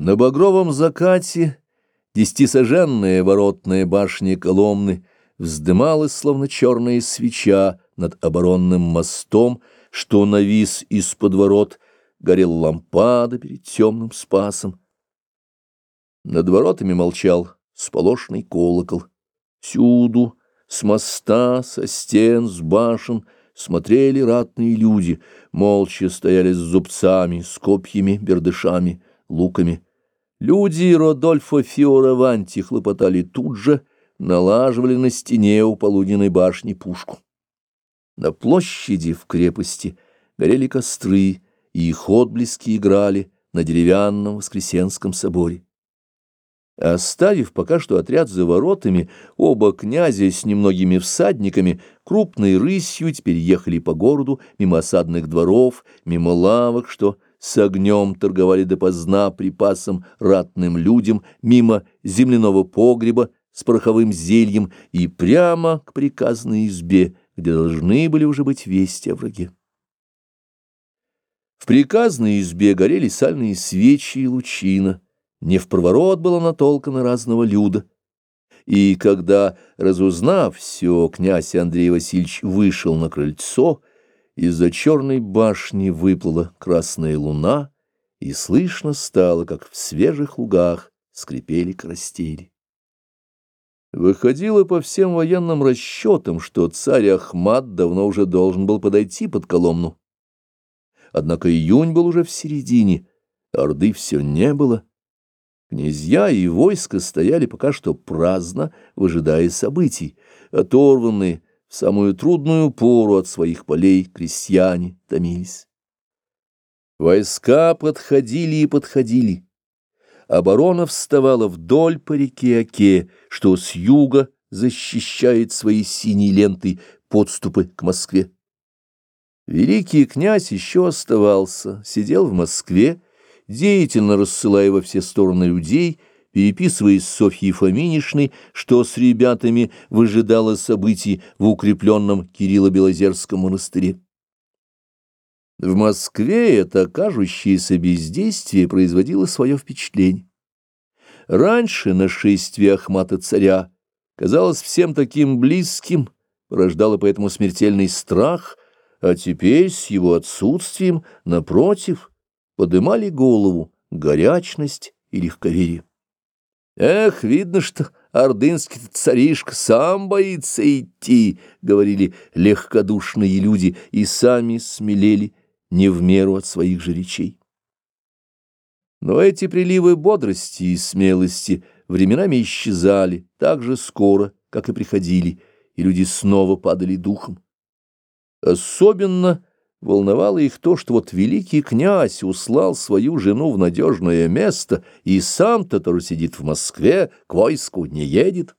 На багровом закате десятисоженная воротная башня Коломны вздымалась, словно черная свеча, над оборонным мостом, что навис из-под ворот, горел лампада перед темным спасом. Над воротами молчал сполошный колокол. Всюду, с моста, со стен, с башен, смотрели ратные люди, молча стояли с зубцами, с копьями, бердышами, луками. Люди Родольфо Фиораванти хлопотали тут же, налаживали на стене у полуденной башни пушку. На площади в крепости горели костры, и их отблески играли на деревянном Воскресенском соборе. Оставив пока что отряд за воротами, оба князя с немногими всадниками крупной рысью теперь ехали по городу мимо осадных дворов, мимо лавок, что с огнем торговали допоздна припасом ратным людям, мимо земляного погреба с пороховым зельем и прямо к приказной избе, где должны были уже быть вести о враге. В приказной избе горели сальные свечи и лучина, не в проворот было натолкано разного люда. И когда, разузнав все, князь Андрей Васильевич вышел на крыльцо, из-за черной башни выплыла красная луна, и слышно стало, как в свежих лугах скрипели крастели. Выходило по всем военным расчетам, что царь Ахмат давно уже должен был подойти под Коломну. Однако июнь был уже в середине, Орды все не было. Князья и войско стояли пока что праздно, выжидая событий, оторванные, в самую трудную пору от своих полей крестьяне томились. Войска подходили и подходили. Оборона вставала вдоль по реке Оке, что с юга защищает своей синей лентой подступы к Москве. Великий князь еще оставался, сидел в Москве, деятельно рассылая во все стороны людей, переписываясь с Софьей Фоминишной, что с ребятами выжидало событий в укрепленном Кирилло-Белозерском монастыре. В Москве это кажущееся бездействие производило свое впечатление. Раньше нашествие Ахмата-царя казалось всем таким близким, порождало поэтому смертельный страх, а теперь с его отсутствием, напротив, подымали голову горячность и легковерие. «Эх, видно, что ордынский царишка сам боится идти», — говорили легкодушные люди, и сами смелели не в меру от своих же речей. Но эти приливы бодрости и смелости временами исчезали так же скоро, как и приходили, и люди снова падали духом. Особенно Волновало их то, что вот великий князь услал свою жену в надежное место, и сам-то тоже сидит в Москве, к войску не едет.